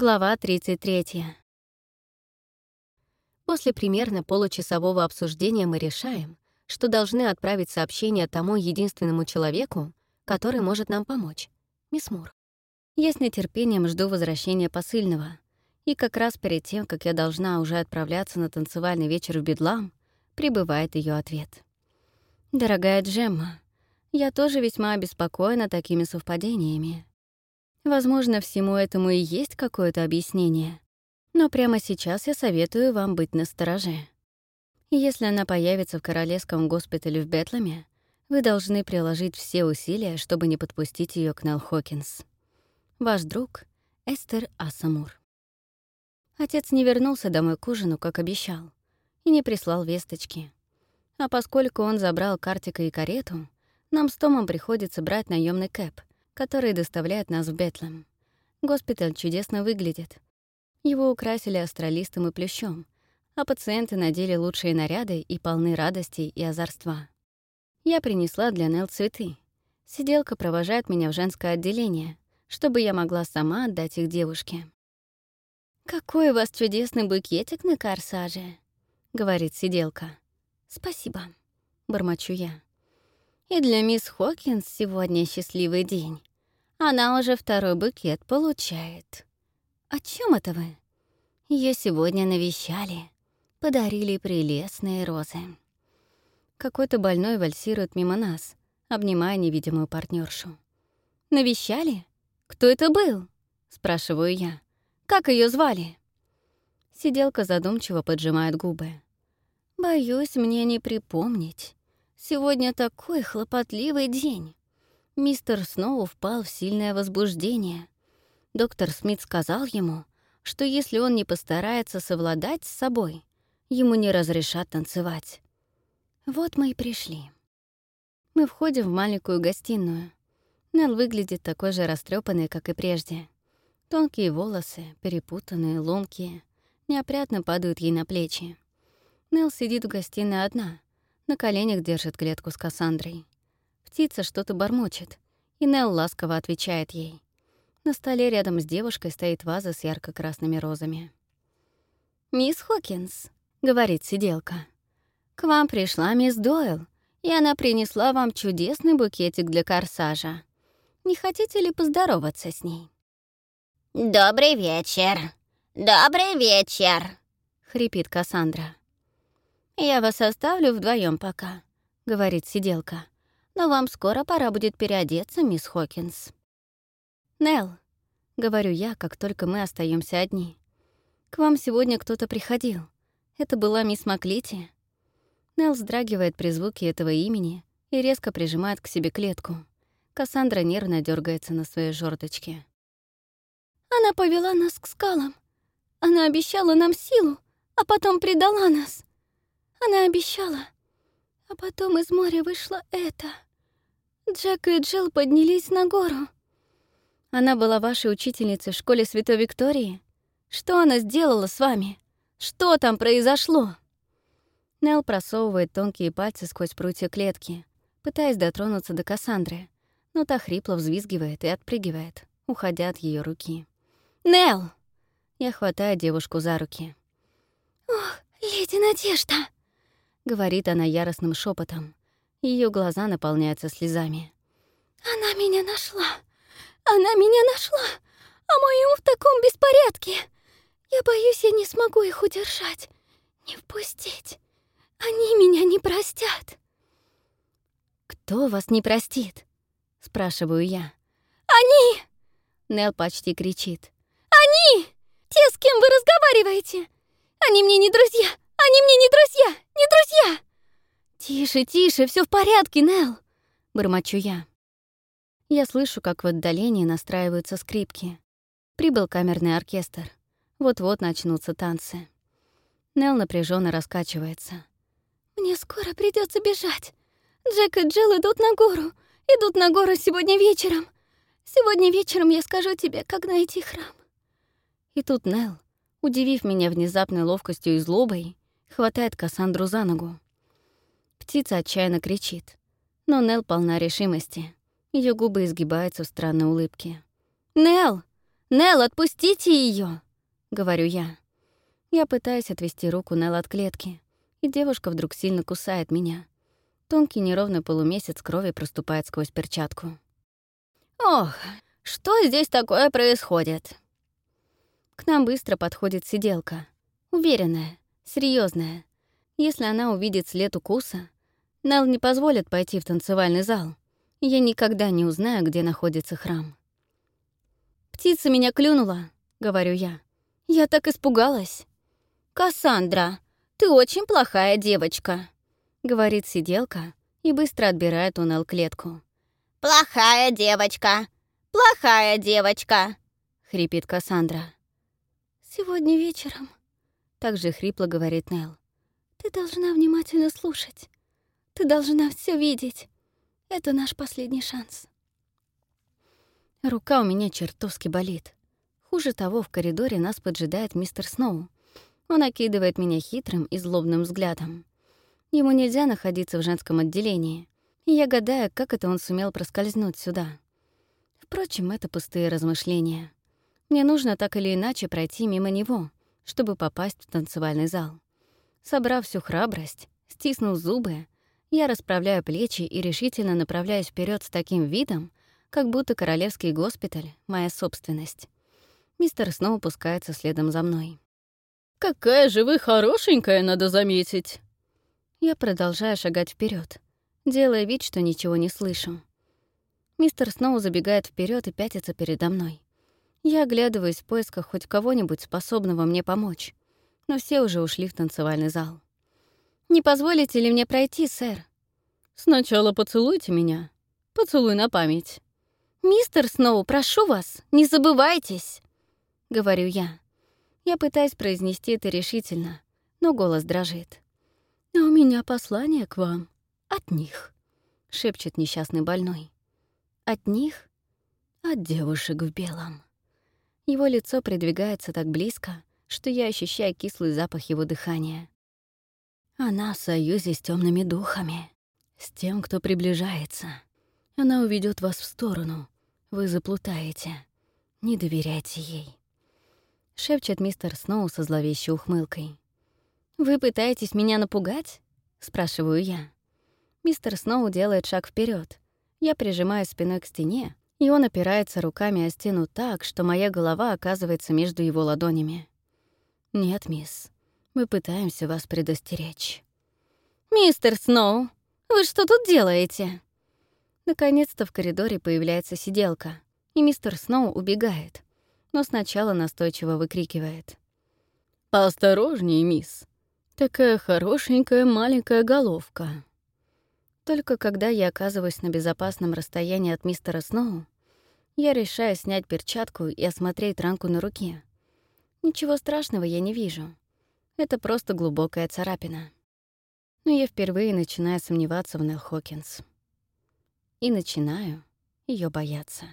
Глава 33. После примерно получасового обсуждения мы решаем, что должны отправить сообщение тому единственному человеку, который может нам помочь — мисс Мур. Я с нетерпением жду возвращения посыльного, и как раз перед тем, как я должна уже отправляться на танцевальный вечер в Бедлам, прибывает ее ответ. «Дорогая Джемма, я тоже весьма обеспокоена такими совпадениями. Возможно, всему этому и есть какое-то объяснение. Но прямо сейчас я советую вам быть настороже. Если она появится в Королевском госпитале в Бетламе, вы должны приложить все усилия, чтобы не подпустить ее к Нелл Хокинс. Ваш друг — Эстер Асамур. Отец не вернулся домой к ужину, как обещал, и не прислал весточки. А поскольку он забрал Картика и карету, нам с Томом приходится брать наемный кэп — который доставляет нас в Бетлем. Госпиталь чудесно выглядит. Его украсили астралистом и плющом, а пациенты надели лучшие наряды и полны радости и озорства. Я принесла для Нел цветы. Сиделка провожает меня в женское отделение, чтобы я могла сама отдать их девушке. «Какой у вас чудесный букетик на корсаже», — говорит сиделка. «Спасибо», — бормочу я. «И для мисс Хокинс сегодня счастливый день. Она уже второй букет получает. О чем это вы? Ее сегодня навещали. Подарили прелестные розы. Какой-то больной вальсирует мимо нас, обнимая невидимую партнершу. «Навещали? Кто это был?» — спрашиваю я. «Как ее звали?» Сиделка задумчиво поджимает губы. «Боюсь мне не припомнить. Сегодня такой хлопотливый день мистер снова впал в сильное возбуждение. Доктор Смит сказал ему, что если он не постарается совладать с собой, ему не разрешат танцевать. Вот мы и пришли. Мы входим в маленькую гостиную. Нелл выглядит такой же растрепанной, как и прежде. Тонкие волосы, перепутанные, ломкие, неопрятно падают ей на плечи. Нелл сидит в гостиной одна, на коленях держит клетку с Кассандрой. Птица что-то бормочет, и Нелл ласково отвечает ей. На столе рядом с девушкой стоит ваза с ярко-красными розами. «Мисс Хокинс», — говорит сиделка, — «к вам пришла мисс Дойл, и она принесла вам чудесный букетик для корсажа. Не хотите ли поздороваться с ней?» «Добрый вечер! Добрый вечер!» — хрипит Кассандра. «Я вас оставлю вдвоем пока», — говорит сиделка но вам скоро пора будет переодеться, мисс Хокинс». «Нелл», — говорю я, как только мы остаемся одни, — «к вам сегодня кто-то приходил. Это была мисс Маклити». Нелл вздрагивает при звуке этого имени и резко прижимает к себе клетку. Кассандра нервно дергается на своей жердочке. «Она повела нас к скалам. Она обещала нам силу, а потом предала нас. Она обещала, а потом из моря вышло это. Джек и Джилл поднялись на гору. Она была вашей учительницей в школе Святой Виктории? Что она сделала с вами? Что там произошло?» Нел просовывает тонкие пальцы сквозь прутья клетки, пытаясь дотронуться до Кассандры, но та хрипло взвизгивает и отпрыгивает, уходя от ее руки. Нел! Я хватаю девушку за руки. «Ох, леди Надежда!» — говорит она яростным шепотом. Ее глаза наполняются слезами. «Она меня нашла! Она меня нашла! А ум в таком беспорядке! Я боюсь, я не смогу их удержать, не впустить. Они меня не простят!» «Кто вас не простит?» — спрашиваю я. «Они!» — Нел почти кричит. «Они! Те, с кем вы разговариваете! Они мне не друзья! Они мне не друзья! Не друзья!» «Тише, тише, все в порядке, Нел!» — бормочу я. Я слышу, как в отдалении настраиваются скрипки. Прибыл камерный оркестр. Вот-вот начнутся танцы. Нел напряженно раскачивается. «Мне скоро придется бежать. Джек и Джилл идут на гору. Идут на гору сегодня вечером. Сегодня вечером я скажу тебе, как найти храм». И тут Нел, удивив меня внезапной ловкостью и злобой, хватает Кассандру за ногу. Птица отчаянно кричит, но Нел полна решимости. Ее губы изгибаются в странной улыбке. «Нел! Нелл, отпустите ее, говорю я. Я пытаюсь отвести руку Нелл от клетки, и девушка вдруг сильно кусает меня. Тонкий неровный полумесяц крови проступает сквозь перчатку. «Ох, что здесь такое происходит?» К нам быстро подходит сиделка. Уверенная, серьезная. Если она увидит след укуса, Нелл не позволит пойти в танцевальный зал. Я никогда не узнаю, где находится храм. «Птица меня клюнула», — говорю я. «Я так испугалась». «Кассандра, ты очень плохая девочка», — говорит сиделка и быстро отбирает у Нелл клетку. «Плохая девочка! Плохая девочка!» — хрипит Кассандра. «Сегодня вечером», — также хрипло говорит Нелл. «Ты должна внимательно слушать. Ты должна все видеть. Это наш последний шанс». Рука у меня чертовски болит. Хуже того, в коридоре нас поджидает мистер Сноу. Он окидывает меня хитрым и злобным взглядом. Ему нельзя находиться в женском отделении, и я гадаю, как это он сумел проскользнуть сюда. Впрочем, это пустые размышления. Мне нужно так или иначе пройти мимо него, чтобы попасть в танцевальный зал. Собрав всю храбрость, стиснув зубы, я расправляю плечи и решительно направляюсь вперед с таким видом, как будто королевский госпиталь — моя собственность. Мистер снова пускается следом за мной. «Какая же вы хорошенькая, надо заметить!» Я продолжаю шагать вперед, делая вид, что ничего не слышу. Мистер снова забегает вперед и пятится передо мной. Я оглядываюсь в поисках хоть кого-нибудь, способного мне помочь, но все уже ушли в танцевальный зал. «Не позволите ли мне пройти, сэр?» «Сначала поцелуйте меня. Поцелуй на память». «Мистер Сноу, прошу вас, не забывайтесь!» — говорю я. Я пытаюсь произнести это решительно, но голос дрожит. «А у меня послание к вам. От них», — шепчет несчастный больной. «От них? От девушек в белом». Его лицо придвигается так близко, что я ощущаю кислый запах его дыхания. Она в союзе с темными духами, с тем, кто приближается. Она уведет вас в сторону. Вы заплутаете. Не доверяйте ей. Шепчет мистер Сноу со зловещей ухмылкой. «Вы пытаетесь меня напугать?» — спрашиваю я. Мистер Сноу делает шаг вперед. Я прижимаю спиной к стене, и он опирается руками о стену так, что моя голова оказывается между его ладонями. «Нет, мисс, мы пытаемся вас предостеречь». «Мистер Сноу, вы что тут делаете?» Наконец-то в коридоре появляется сиделка, и мистер Сноу убегает, но сначала настойчиво выкрикивает. «Поосторожнее, мисс. Такая хорошенькая маленькая головка». Только когда я оказываюсь на безопасном расстоянии от мистера Сноу, я решаю снять перчатку и осмотреть ранку на руке. Ничего страшного я не вижу. Это просто глубокая царапина. Но я впервые начинаю сомневаться в Нелл Хокинс и начинаю ее бояться.